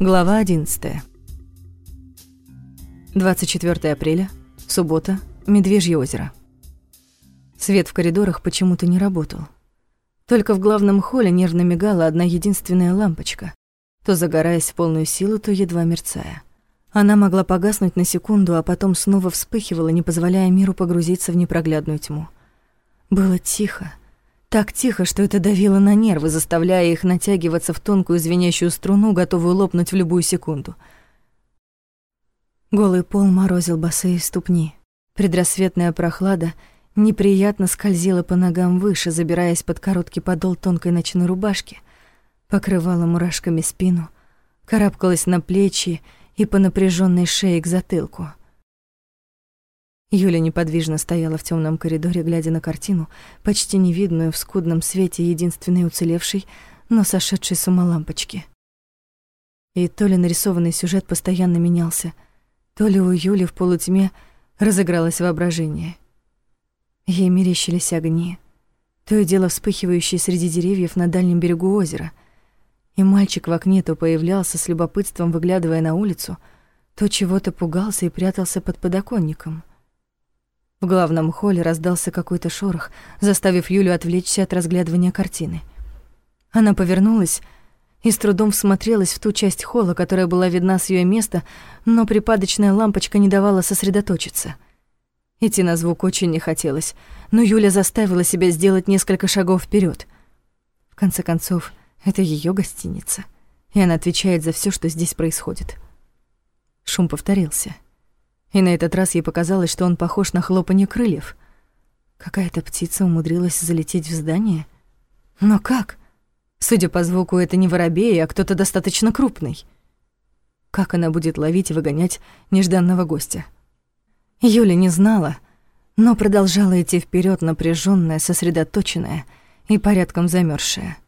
Глава 11. 24 апреля, суббота, Медвежье озеро. Свет в коридорах почему-то не работал. Только в главном холле нервно мигала одна единственная лампочка, то загораясь в полную силу, то едва мерцая. Она могла погаснуть на секунду, а потом снова вспыхивала, не позволяя миру погрузиться в непроглядную тьму. Было тихо, так тихо, что это давило на нервы, заставляя их натягиваться в тонкую звенящую струну, готовую лопнуть в любую секунду. Голый пол морозил босые ступни. Предрассветная прохлада неприятно скользила по ногам выше, забираясь под короткий подол тонкой ночной рубашки, покрывала мурашками спину, карабкалась на плечи и по напряженной шее к затылку — Юля неподвижно стояла в темном коридоре, глядя на картину, почти невидную в скудном свете единственной уцелевшей, но сошедшей с ума лампочки. И то ли нарисованный сюжет постоянно менялся, то ли у Юли в полутьме разыгралось воображение. Ей мерещились огни, то и дело вспыхивающие среди деревьев на дальнем берегу озера. И мальчик в окне то появлялся с любопытством, выглядывая на улицу, то чего-то пугался и прятался под подоконником — в главном холле раздался какой-то шорох, заставив Юлю отвлечься от разглядывания картины. Она повернулась и с трудом всмотрелась в ту часть холла, которая была видна с ее места, но припадочная лампочка не давала сосредоточиться. Идти на звук очень не хотелось, но Юля заставила себя сделать несколько шагов вперед. В конце концов, это ее гостиница, и она отвечает за все, что здесь происходит. Шум повторился — и на этот раз ей показалось, что он похож на хлопанье крыльев. Какая-то птица умудрилась залететь в здание. Но как? Судя по звуку, это не воробей, а кто-то достаточно крупный. Как она будет ловить и выгонять нежданного гостя? Юля не знала, но продолжала идти вперед, напряженная, сосредоточенная и порядком замерзшая.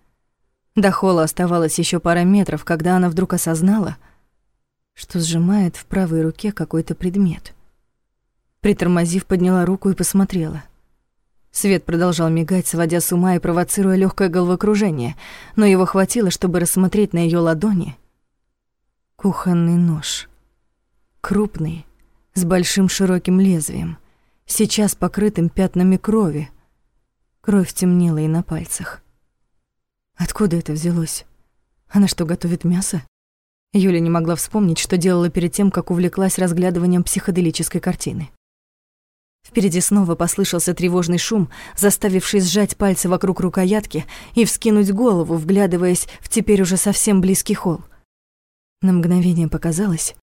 До холла оставалось еще пара метров, когда она вдруг осознала — что сжимает в правой руке какой-то предмет. Притормозив, подняла руку и посмотрела. Свет продолжал мигать, сводя с ума и провоцируя легкое головокружение, но его хватило, чтобы рассмотреть на ее ладони кухонный нож. Крупный, с большим широким лезвием, сейчас покрытым пятнами крови. Кровь темнела и на пальцах. Откуда это взялось? Она что, готовит мясо? Юля не могла вспомнить, что делала перед тем, как увлеклась разглядыванием психоделической картины. Впереди снова послышался тревожный шум, заставивший сжать пальцы вокруг рукоятки и вскинуть голову, вглядываясь в теперь уже совсем близкий холл. На мгновение показалось,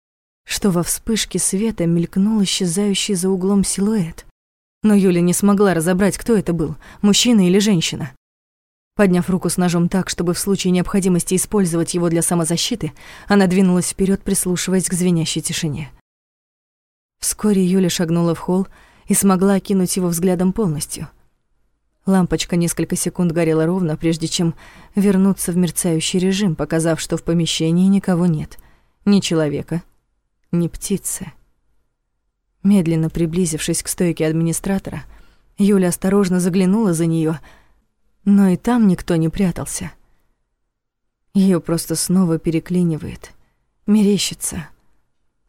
что во вспышке света мелькнул исчезающий за углом силуэт. Но Юля не смогла разобрать, кто это был, мужчина или женщина. Подняв руку с ножом так, чтобы в случае необходимости использовать его для самозащиты, она двинулась вперед, прислушиваясь к звенящей тишине. Вскоре Юля шагнула в холл и смогла окинуть его взглядом полностью. Лампочка несколько секунд горела ровно, прежде чем вернуться в мерцающий режим, показав, что в помещении никого нет. Ни человека, ни птицы. Медленно приблизившись к стойке администратора, Юля осторожно заглянула за нее но и там никто не прятался. Ее просто снова переклинивает, мерещится.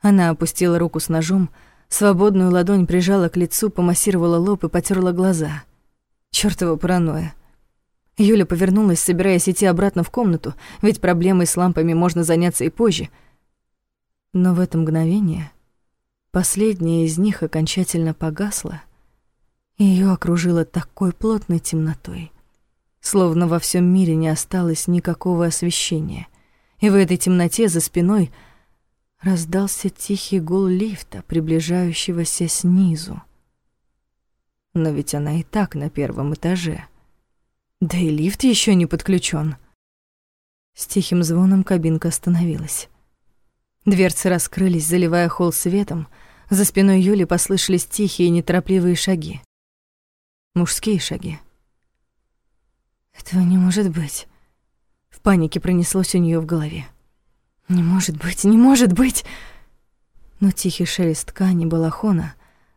Она опустила руку с ножом, свободную ладонь прижала к лицу, помассировала лоб и потерла глаза. Чёртова паранойя. Юля повернулась, собираясь идти обратно в комнату, ведь проблемой с лампами можно заняться и позже. Но в это мгновение последняя из них окончательно погасла, и её окружила такой плотной темнотой, словно во всем мире не осталось никакого освещения. И в этой темноте за спиной раздался тихий гул лифта, приближающегося снизу. Но ведь она и так на первом этаже. Да и лифт еще не подключен. С тихим звоном кабинка остановилась. Дверцы раскрылись, заливая холл светом. За спиной Юли послышались тихие неторопливые шаги. Мужские шаги. Этого не может быть. В панике пронеслось у нее в голове. Не может быть, не может быть. Но тихий шелест ткани балахона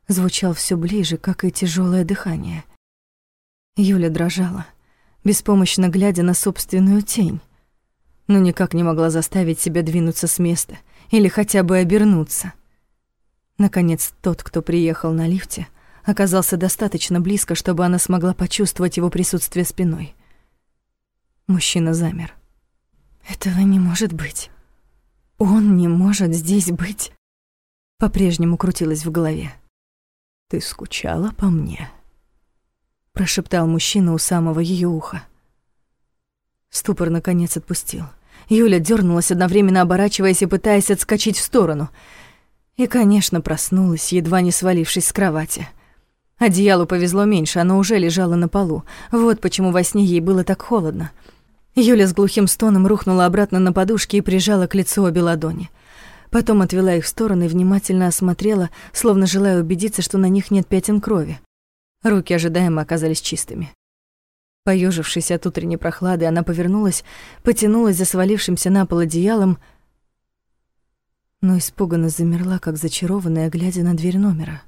звучал все ближе, как и тяжелое дыхание. Юля дрожала, беспомощно глядя на собственную тень. но никак не могла заставить себя двинуться с места или хотя бы обернуться. Наконец, тот, кто приехал на лифте, оказался достаточно близко, чтобы она смогла почувствовать его присутствие спиной. Мужчина замер. «Этого не может быть. Он не может здесь быть!» По-прежнему крутилось в голове. «Ты скучала по мне?» Прошептал мужчина у самого ее уха. Ступор наконец отпустил. Юля дернулась, одновременно оборачиваясь и пытаясь отскочить в сторону. И, конечно, проснулась, едва не свалившись с кровати. Одеялу повезло меньше, оно уже лежало на полу. Вот почему во сне ей было так холодно. Юля с глухим стоном рухнула обратно на подушки и прижала к лицу обе ладони. Потом отвела их в сторону и внимательно осмотрела, словно желая убедиться, что на них нет пятен крови. Руки ожидаемо оказались чистыми. Поёжившись от утренней прохлады, она повернулась, потянулась за свалившимся на пол одеялом, но испуганно замерла, как зачарованная, глядя на дверь номера.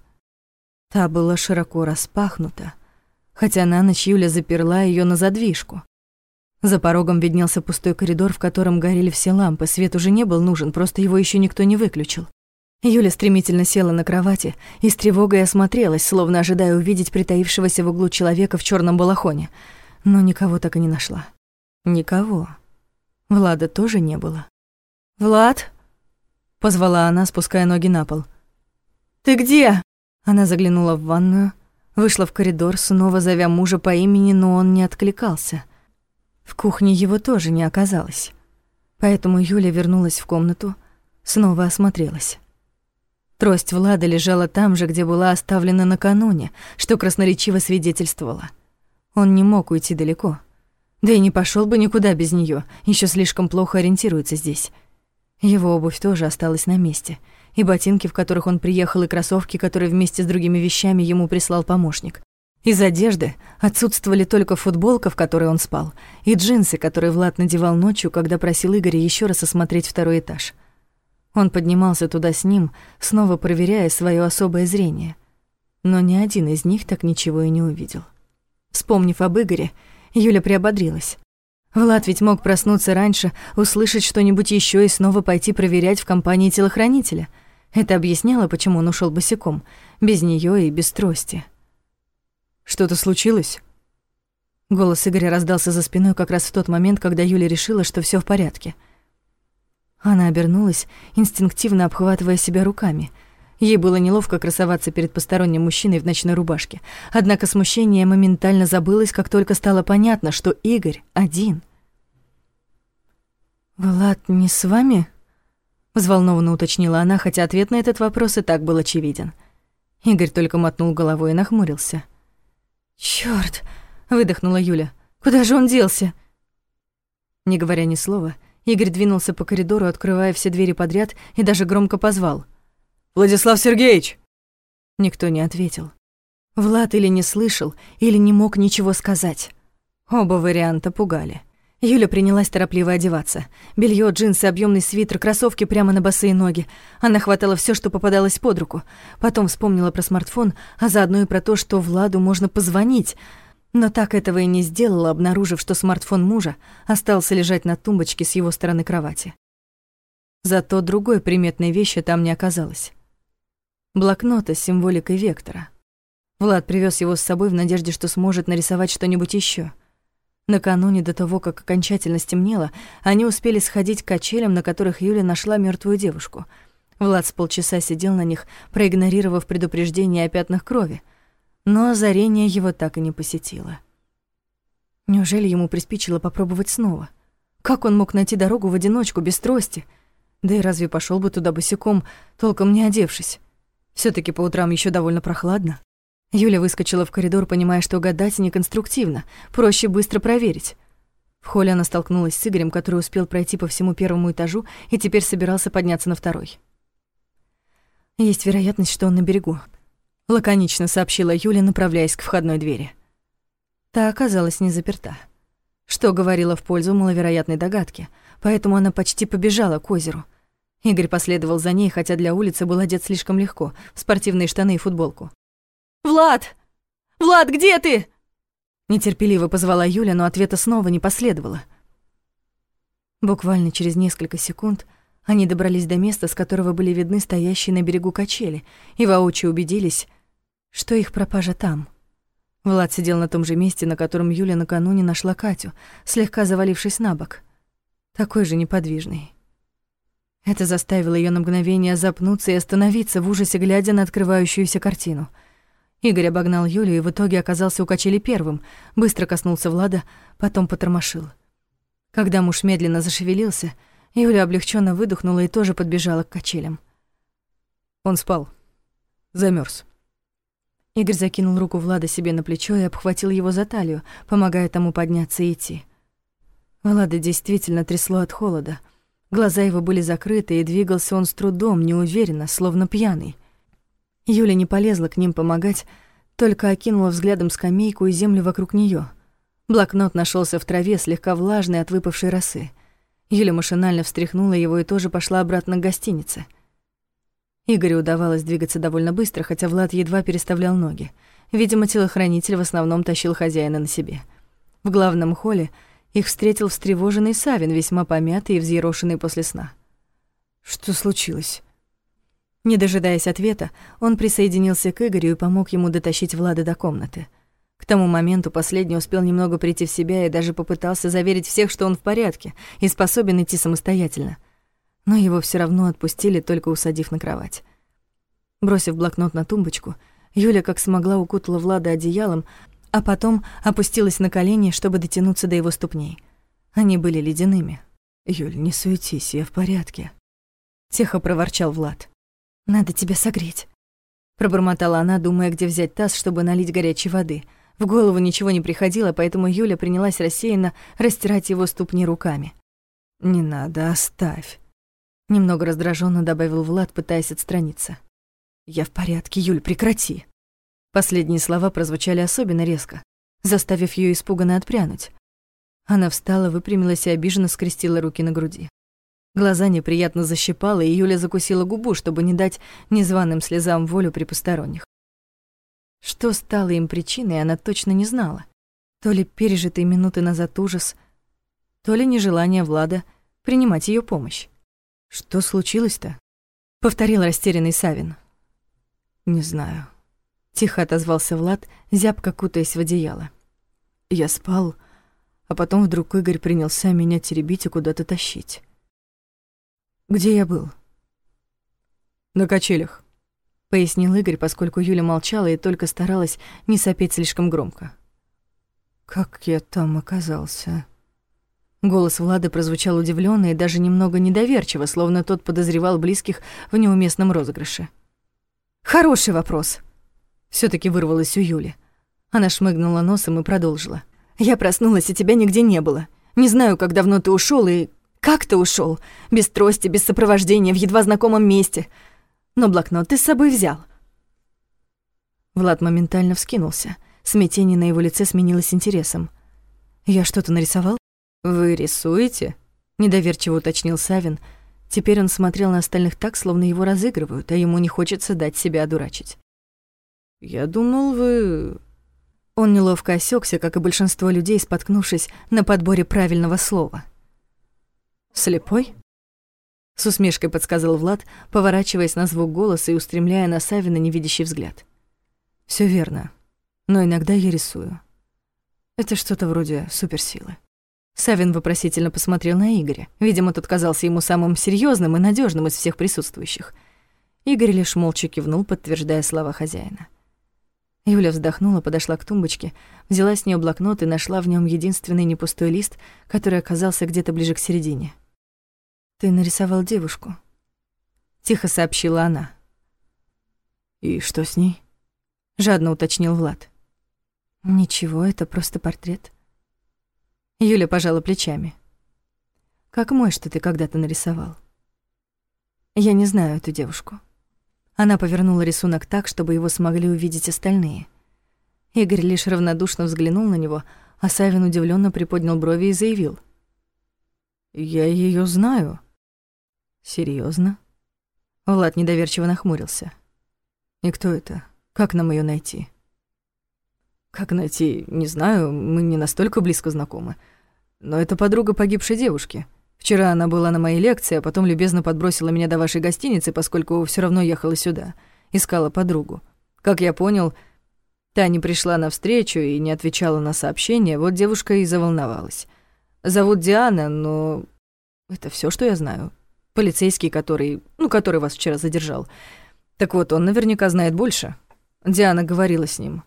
Та была широко распахнута, хотя на ночь Юля заперла её на задвижку. За порогом виднелся пустой коридор, в котором горели все лампы. Свет уже не был нужен, просто его ещё никто не выключил. Юля стремительно села на кровати и с тревогой осмотрелась, словно ожидая увидеть притаившегося в углу человека в чёрном балахоне — но никого так и не нашла. Никого. Влада тоже не было. «Влад?» — позвала она, спуская ноги на пол. «Ты где?» Она заглянула в ванную, вышла в коридор, снова зовя мужа по имени, но он не откликался. В кухне его тоже не оказалось. Поэтому Юля вернулась в комнату, снова осмотрелась. Трость Влада лежала там же, где была оставлена накануне, что красноречиво свидетельствовало — он не мог уйти далеко. Да и не пошел бы никуда без нее, еще слишком плохо ориентируется здесь. Его обувь тоже осталась на месте, и ботинки, в которых он приехал, и кроссовки, которые вместе с другими вещами ему прислал помощник. Из одежды отсутствовали только футболка, в которой он спал, и джинсы, которые Влад надевал ночью, когда просил Игоря еще раз осмотреть второй этаж. Он поднимался туда с ним, снова проверяя свое особое зрение. Но ни один из них так ничего и не увидел. Вспомнив об Игоре, Юля приободрилась. Влад ведь мог проснуться раньше, услышать что-нибудь еще и снова пойти проверять в компании телохранителя. Это объясняло, почему он ушел босиком, без нее и без трости. «Что-то случилось?» Голос Игоря раздался за спиной как раз в тот момент, когда Юля решила, что все в порядке. Она обернулась, инстинктивно обхватывая себя руками — Ей было неловко красоваться перед посторонним мужчиной в ночной рубашке. Однако смущение моментально забылось, как только стало понятно, что Игорь один. «Влад не с вами?» — взволнованно уточнила она, хотя ответ на этот вопрос и так был очевиден. Игорь только мотнул головой и нахмурился. «Чёрт!» — выдохнула Юля. «Куда же он делся?» Не говоря ни слова, Игорь двинулся по коридору, открывая все двери подряд и даже громко позвал — Владислав Сергеевич!» Никто не ответил. Влад или не слышал, или не мог ничего сказать. Оба варианта пугали. Юля принялась торопливо одеваться. Белье, джинсы, объемный свитер, кроссовки прямо на босые ноги. Она хватала все, что попадалось под руку. Потом вспомнила про смартфон, а заодно и про то, что Владу можно позвонить. Но так этого и не сделала, обнаружив, что смартфон мужа остался лежать на тумбочке с его стороны кровати. Зато другой приметной вещи там не оказалось блокнота с символикой вектора. Влад привез его с собой в надежде, что сможет нарисовать что-нибудь еще. Накануне до того, как окончательно стемнело, они успели сходить к качелям, на которых Юля нашла мертвую девушку. Влад с полчаса сидел на них, проигнорировав предупреждение о пятнах крови, но озарение его так и не посетило. Неужели ему приспичило попробовать снова? Как он мог найти дорогу в одиночку, без трости? Да и разве пошел бы туда босиком, толком не одевшись? все таки по утрам еще довольно прохладно. Юля выскочила в коридор, понимая, что гадать неконструктивно, проще быстро проверить. В холле она столкнулась с Игорем, который успел пройти по всему первому этажу и теперь собирался подняться на второй. «Есть вероятность, что он на берегу», — лаконично сообщила Юля, направляясь к входной двери. Та оказалась не заперта, что говорило в пользу маловероятной догадки, поэтому она почти побежала к озеру — Игорь последовал за ней, хотя для улицы был одет слишком легко, в спортивные штаны и футболку. «Влад! Влад, где ты?» Нетерпеливо позвала Юля, но ответа снова не последовало. Буквально через несколько секунд они добрались до места, с которого были видны стоящие на берегу качели, и воочию убедились, что их пропажа там. Влад сидел на том же месте, на котором Юля накануне нашла Катю, слегка завалившись на бок. Такой же неподвижный. Это заставило ее на мгновение запнуться и остановиться в ужасе, глядя на открывающуюся картину. Игорь обогнал Юлю и в итоге оказался у качели первым, быстро коснулся Влада, потом потормошил. Когда муж медленно зашевелился, Юля облегченно выдохнула и тоже подбежала к качелям. Он спал. замерз. Игорь закинул руку Влада себе на плечо и обхватил его за талию, помогая тому подняться и идти. Влада действительно трясло от холода — Глаза его были закрыты, и двигался он с трудом, неуверенно, словно пьяный. Юля не полезла к ним помогать, только окинула взглядом скамейку и землю вокруг нее. Блокнот нашелся в траве, слегка влажный от выпавшей росы. Юля машинально встряхнула его и тоже пошла обратно к гостинице. Игорю удавалось двигаться довольно быстро, хотя Влад едва переставлял ноги. Видимо, телохранитель в основном тащил хозяина на себе. В главном холле — их встретил встревоженный Савин, весьма помятый и взъерошенный после сна. «Что случилось?» Не дожидаясь ответа, он присоединился к Игорю и помог ему дотащить Влада до комнаты. К тому моменту последний успел немного прийти в себя и даже попытался заверить всех, что он в порядке и способен идти самостоятельно. Но его все равно отпустили, только усадив на кровать. Бросив блокнот на тумбочку, Юля как смогла укутала Влада одеялом, а потом опустилась на колени, чтобы дотянуться до его ступней. Они были ледяными. «Юль, не суетись, я в порядке», — тихо проворчал Влад. «Надо тебя согреть», — пробормотала она, думая, где взять таз, чтобы налить горячей воды. В голову ничего не приходило, поэтому Юля принялась рассеянно растирать его ступни руками. «Не надо, оставь», — немного раздраженно добавил Влад, пытаясь отстраниться. «Я в порядке, Юль, прекрати». Последние слова прозвучали особенно резко, заставив ее испуганно отпрянуть. Она встала, выпрямилась и обиженно скрестила руки на груди. Глаза неприятно защипала, и Юля закусила губу, чтобы не дать незваным слезам волю при посторонних. Что стало им причиной, она точно не знала. То ли пережитый минуты назад ужас, то ли нежелание Влада принимать ее помощь. «Что случилось-то?» — повторил растерянный Савин. «Не знаю», Тихо отозвался Влад, зябко кутаясь в одеяло. Я спал, а потом вдруг Игорь принялся меня теребить и куда-то тащить. Где я был? На качелях, пояснил Игорь, поскольку Юля молчала и только старалась не сопеть слишком громко. Как я там оказался? Голос Влада прозвучал удивлённо и даже немного недоверчиво, словно тот подозревал близких в неуместном розыгрыше. Хороший вопрос, все таки вырвалось у Юли. Она шмыгнула носом и продолжила. «Я проснулась, и тебя нигде не было. Не знаю, как давно ты ушел и как ты ушел, Без трости, без сопровождения, в едва знакомом месте. Но блокнот ты с собой взял». Влад моментально вскинулся. Смятение на его лице сменилось интересом. «Я что-то нарисовал?» «Вы рисуете?» — недоверчиво уточнил Савин. Теперь он смотрел на остальных так, словно его разыгрывают, а ему не хочется дать себя одурачить. «Я думал, вы...» Он неловко осекся, как и большинство людей, споткнувшись на подборе правильного слова. «Слепой?» С усмешкой подсказал Влад, поворачиваясь на звук голоса и устремляя на Савина невидящий взгляд. Все верно, но иногда я рисую. Это что-то вроде суперсилы». Савин вопросительно посмотрел на Игоря. Видимо, тот казался ему самым серьезным и надежным из всех присутствующих. Игорь лишь молча кивнул, подтверждая слова хозяина. Юля вздохнула, подошла к тумбочке, взяла с нее блокнот и нашла в нем единственный непустой лист, который оказался где-то ближе к середине. «Ты нарисовал девушку», — тихо сообщила она. «И что с ней?» — жадно уточнил Влад. «Ничего, это просто портрет». Юля пожала плечами. «Как мой, что ты когда-то нарисовал?» «Я не знаю эту девушку». Она повернула рисунок так, чтобы его смогли увидеть остальные. Игорь лишь равнодушно взглянул на него, а Савин удивленно приподнял брови и заявил. «Я ее знаю». Серьезно? Влад недоверчиво нахмурился. «И кто это? Как нам ее найти?» «Как найти? Не знаю, мы не настолько близко знакомы. Но это подруга погибшей девушки. Вчера она была на моей лекции, а потом любезно подбросила меня до вашей гостиницы, поскольку все равно ехала сюда. Искала подругу. Как я понял, та не пришла на встречу и не отвечала на сообщения, вот девушка и заволновалась. Зовут Диана, но это все, что я знаю. Полицейский, который, ну, который вас вчера задержал. Так вот, он наверняка знает больше. Диана говорила с ним.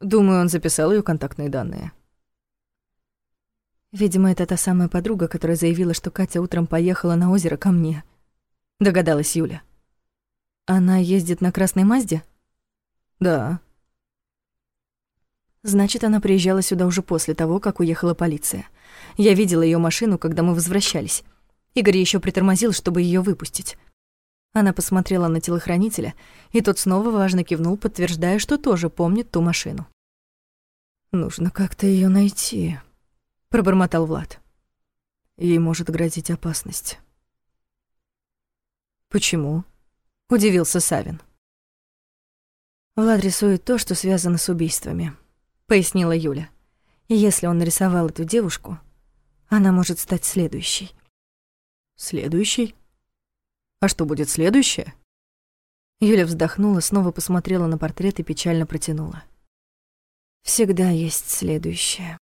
Думаю, он записал ее контактные данные. Видимо, это та самая подруга, которая заявила, что Катя утром поехала на озеро ко мне. Догадалась Юля. Она ездит на Красной Мазде? Да. Значит, она приезжала сюда уже после того, как уехала полиция. Я видела ее машину, когда мы возвращались. Игорь еще притормозил, чтобы ее выпустить. Она посмотрела на телохранителя, и тот снова важно кивнул, подтверждая, что тоже помнит ту машину. «Нужно как-то ее найти», — пробормотал Влад. «Ей может грозить опасность». «Почему?» — удивился Савин. «Влад рисует то, что связано с убийствами», — пояснила Юля. «И если он нарисовал эту девушку, она может стать следующей». «Следующей? А что будет следующее?» Юля вздохнула, снова посмотрела на портрет и печально протянула. «Всегда есть следующее».